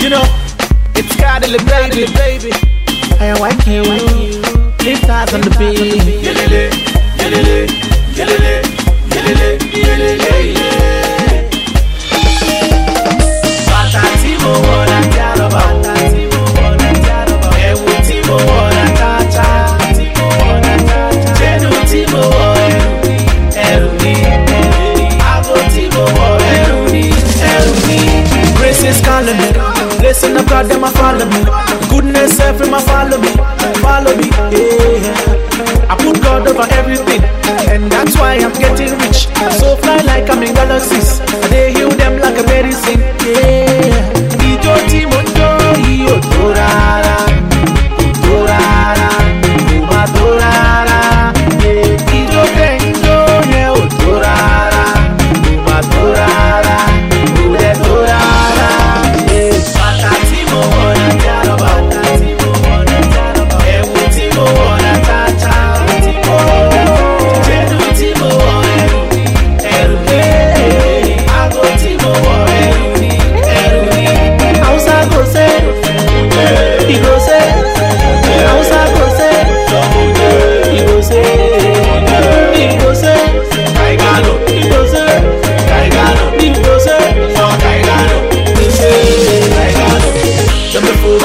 You know, it's Carly, baby, baby. I like you. Lift eyes on the beat. Listen up, God, them a follow me. Goodness, every my follow me, follow me. Yeah. I put God over everything, and that's why I'm getting rich. So fly like I'm in galaxies. They heal them like a medicine. Yeah.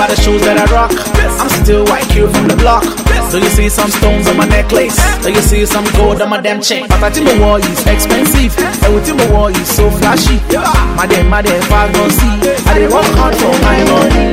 By the shoes that I rock. I'm still white cute from the block. Do you see some stones on my necklace? Do you see some gold on my damn chain? But I think my wall is expensive. Everything my wall is so flashy. My damn, my damn, I gon' see. I did work hard for my money.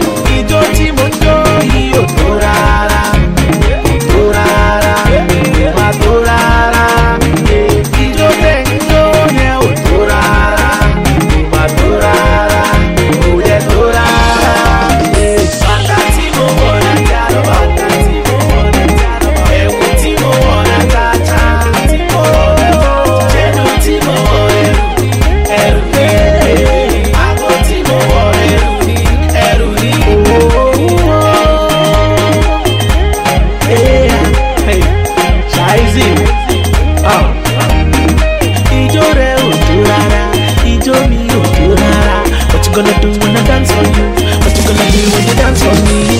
Dance for you? What you gonna do when you dance for me?